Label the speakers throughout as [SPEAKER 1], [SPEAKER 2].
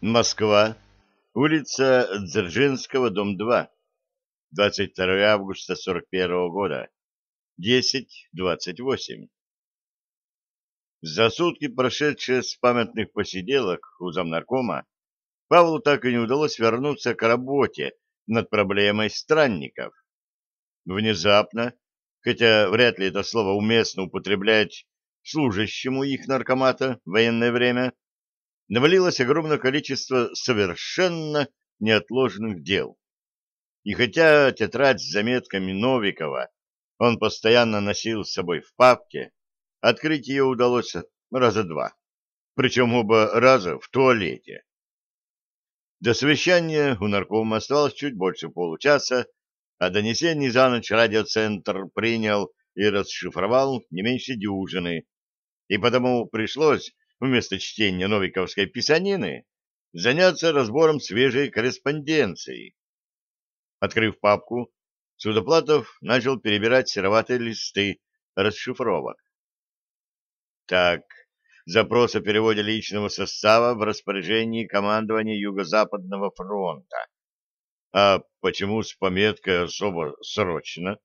[SPEAKER 1] Москва. Улица Дзержинского, дом 2. 22 августа 41 года. 10.28. За сутки, прошедшие с памятных посиделок у замнаркома, Павлу так и не удалось вернуться к работе над проблемой странников. Внезапно, хотя вряд ли это слово уместно употреблять служащему их наркомата в военное время, навалилось огромное количество совершенно неотложных дел. И хотя тетрадь с заметками Новикова он постоянно носил с собой в папке, открыть ее удалось раза два, причем оба раза в туалете. До совещания у наркома осталось чуть больше получаса, а донесений за ночь радиоцентр принял и расшифровал не меньше дюжины, и потому пришлось вместо чтения новиковской писанины заняться разбором свежей корреспонденции. Открыв папку, Судоплатов начал перебирать сероватые листы расшифровок. Так, запрос о переводе личного состава в распоряжении командования Юго-Западного фронта. А почему с пометкой особо срочно?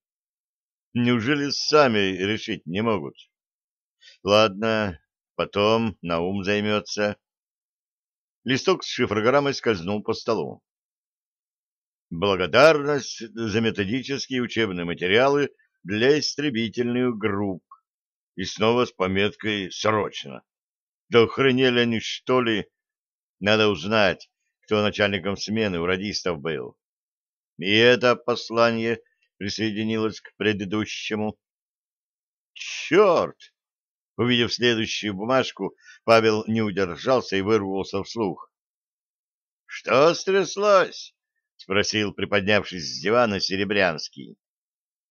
[SPEAKER 1] Неужели сами решить не могут? Ладно, потом на ум займется. Листок с шифрограммой скользнул по столу. Благодарность за методические учебные материалы для истребительных групп. И снова с пометкой «Срочно». Да охренели они, что ли? Надо узнать, кто начальником смены у радистов был. И это послание присоединилось к предыдущему. Черт! Увидев следующую бумажку, Павел не удержался и вырвался вслух. — Что стряслось? — спросил, приподнявшись с дивана, Серебрянский.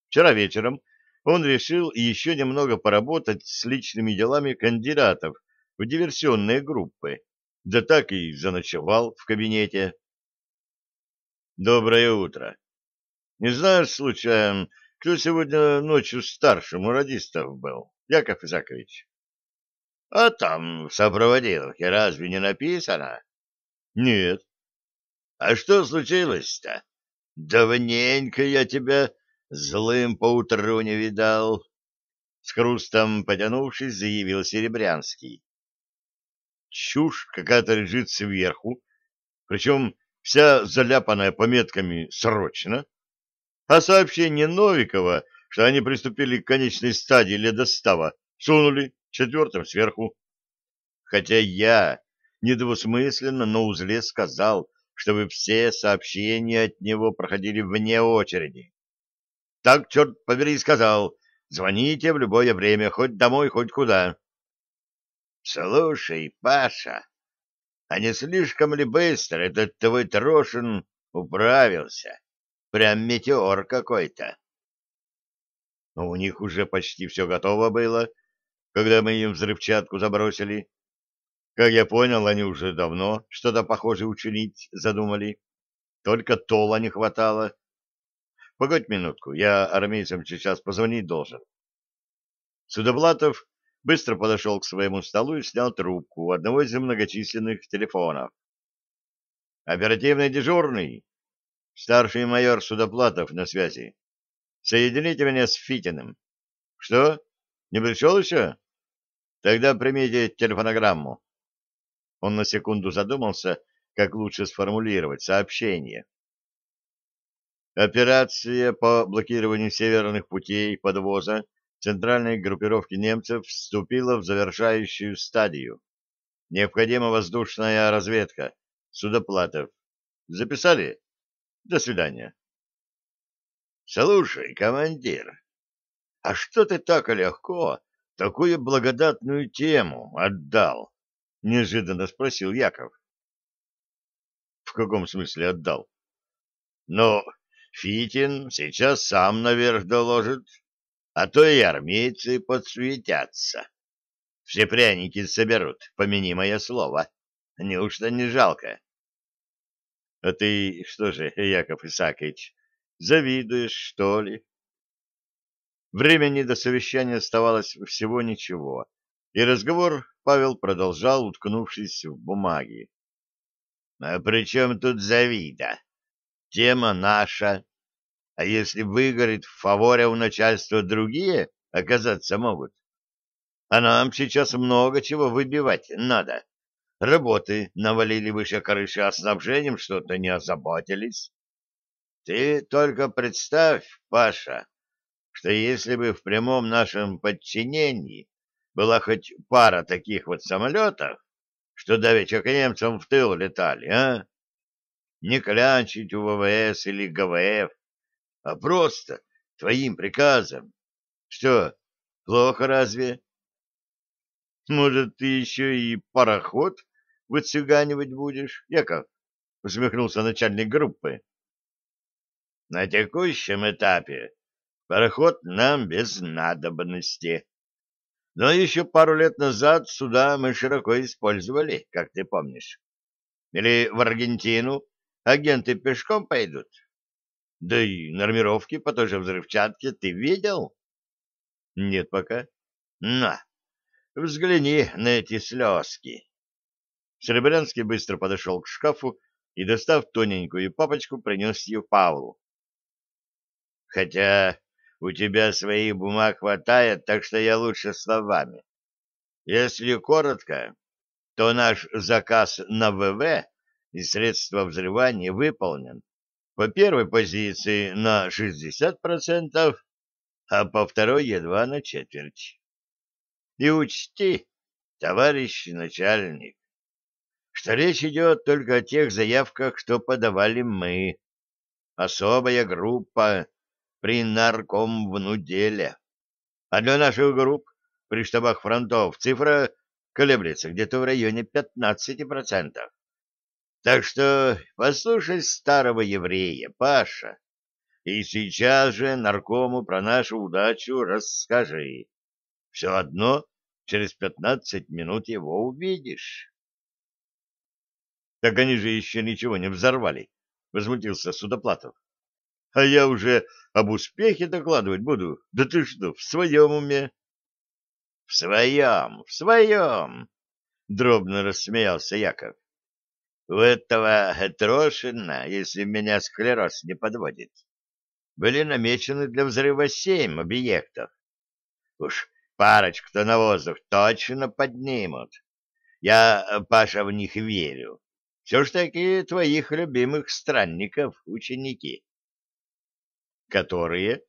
[SPEAKER 1] Вчера вечером он решил еще немного поработать с личными делами кандидатов в диверсионные группы, да так и заночевал в кабинете. «Доброе утро. Не знаешь, случайно, кто сегодня ночью старшим у радистов был?» Яков Исакович. — А там в сопроводиловке разве не написано? — Нет. — А что случилось-то? Давненько я тебя злым поутру не видал. С хрустом потянувшись, заявил Серебрянский. Чушь какая-то лежит сверху, причем вся заляпанная пометками «срочно», а сообщение Новикова что они приступили к конечной стадии ледостава, сунули четвертым сверху. Хотя я недвусмысленно на узле сказал, чтобы все сообщения от него проходили вне очереди. Так, черт побери, сказал, звоните в любое время, хоть домой, хоть куда. Слушай, Паша, а не слишком ли быстро этот твой Трошин управился? Прям метеор какой-то но у них уже почти все готово было, когда мы им взрывчатку забросили. Как я понял, они уже давно что-то похожее учинить задумали. Только тола не хватало. Погодь минутку, я армейцам сейчас позвонить должен. Судоплатов быстро подошел к своему столу и снял трубку одного из многочисленных телефонов. «Оперативный дежурный!» Старший майор Судоплатов на связи. Соедините меня с Фитиным. Что? Не пришел еще? Тогда примите телефонограмму. Он на секунду задумался, как лучше сформулировать сообщение. Операция по блокированию северных путей подвоза центральной группировки немцев вступила в завершающую стадию. Необходима воздушная разведка. Судоплатов. Записали? До свидания. Слушай, командир, а что ты так легко такую благодатную тему отдал? Неожиданно спросил Яков. В каком смысле отдал? Ну, Фитин сейчас сам наверх доложит, а то и армейцы подсуетятся. Все пряники соберут, помяни мое слово. Неужто не жалко? А ты что же, Яков Исаакович, Завидуешь, что ли? Времени до совещания оставалось всего ничего, и разговор Павел продолжал, уткнувшись в бумаги. А при чем тут Завида? Тема наша. А если выгорит в фаворе у начальства другие, оказаться могут. А нам сейчас много чего выбивать надо. Работы навалили выше крыши, а снабжением что-то не озаботились. Ты только представь, Паша, что если бы в прямом нашем подчинении была хоть пара таких вот самолетов, что давеча к немцам в тыл летали, а? Не клянчить у ВВС или ГВФ, а просто твоим приказом. Что, плохо разве? Может, ты еще и пароход выцыганивать будешь, Яков? Усмехнулся начальник группы. На текущем этапе пароход нам без надобности. Но еще пару лет назад суда мы широко использовали, как ты помнишь. Или в Аргентину агенты пешком пойдут? Да и нормировки по той же взрывчатке ты видел? Нет пока. На, взгляни на эти слезки. Серебрянский быстро подошел к шкафу и, достав тоненькую папочку, принес ее Павлу. Хотя у тебя своих бумаг хватает, так что я лучше словами. Если коротко, то наш заказ на ВВ и средства взрывания выполнен по первой позиции на 60%, а по второй едва на четверть. И учти, товарищ начальник, что речь идет только о тех заявках, что подавали мы. Особая группа при наркомвнуделе. А для наших групп при штабах фронтов цифра колеблется где-то в районе 15%. Так что послушай старого еврея, Паша, и сейчас же наркому про нашу удачу расскажи. Все одно через пятнадцать минут его увидишь. — Так они же еще ничего не взорвали, — возмутился Судоплатов. — А я уже об успехе докладывать буду. Да ты что, в своем уме? — В своем, в своем, — дробно рассмеялся Яков. — У этого Трошина, если меня склероз не подводит, были намечены для взрыва семь объектов. Уж парочку-то навозов точно поднимут. Я, Паша, в них верю. Все ж таки твоих любимых странников ученики которые,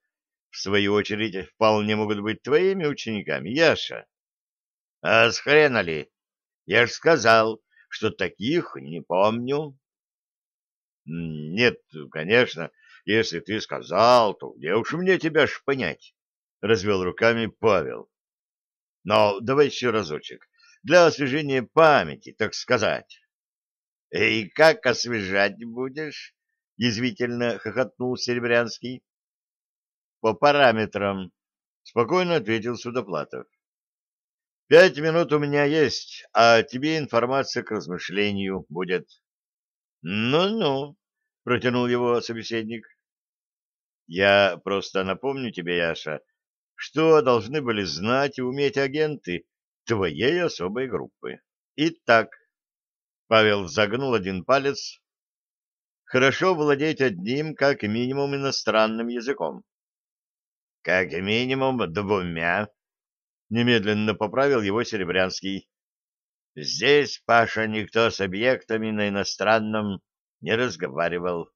[SPEAKER 1] в свою очередь, вполне могут быть твоими учениками, Яша. А с хрена ли? Я ж сказал, что таких не помню. Нет, конечно, если ты сказал, то где уж мне тебя ж понять? Развел руками Павел. Но давай еще разочек, для освежения памяти, так сказать. И как освежать будешь? Язвительно хохотнул Серебрянский по параметрам, — спокойно ответил Судоплатов. — Пять минут у меня есть, а тебе информация к размышлению будет. «Ну — Ну-ну, — протянул его собеседник. — Я просто напомню тебе, Яша, что должны были знать и уметь агенты твоей особой группы. Итак, Павел загнул один палец. Хорошо владеть одним, как минимум, иностранным языком. Как минимум двумя. Немедленно поправил его Серебрянский. Здесь, Паша, никто с объектами на иностранном не разговаривал.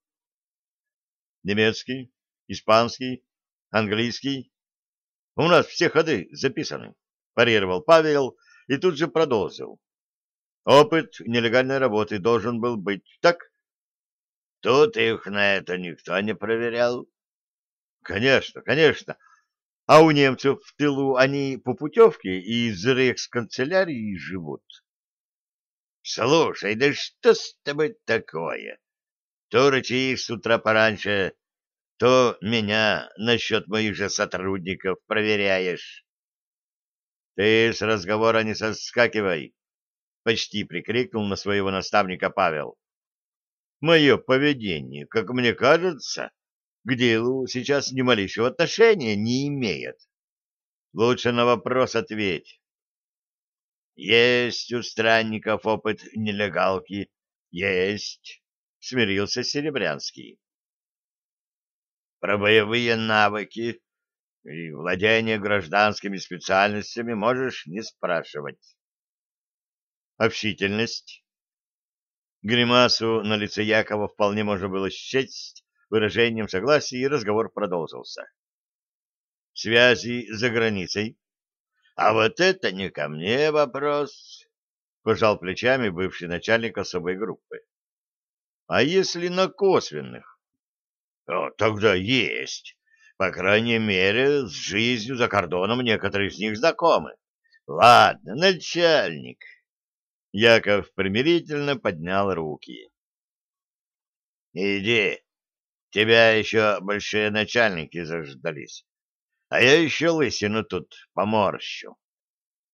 [SPEAKER 1] Немецкий, испанский, английский. У нас все ходы записаны, парировал Павел и тут же продолжил. Опыт нелегальной работы должен был быть так? Тут их на это никто не проверял. Конечно, конечно. А у немцев в тылу они по путевке из рейхсканцелярии живут. Слушай, да что с тобой такое? То рычишь с утра пораньше, то меня насчет моих же сотрудников проверяешь. Ты с разговора не соскакивай, — почти прикрикнул на своего наставника Павел. Мое поведение, как мне кажется, к делу сейчас ни малейшего отношения не имеет. Лучше на вопрос ответь. Есть у странников опыт нелегалки, Есть, смирился Серебрянский. Про боевые навыки и владение гражданскими специальностями можешь не спрашивать. Общительность. Гримасу на лице Якова вполне можно было счесть выражением согласия, и разговор продолжился. Связи за границей. А вот это не ко мне вопрос, пожал плечами бывший начальник особой группы. А если на косвенных? О, тогда есть. По крайней мере, с жизнью за кордоном некоторые из них знакомы. Ладно, начальник. Яков примирительно поднял руки. Иди, тебя еще большие начальники заждались, а я еще лысину тут поморщу.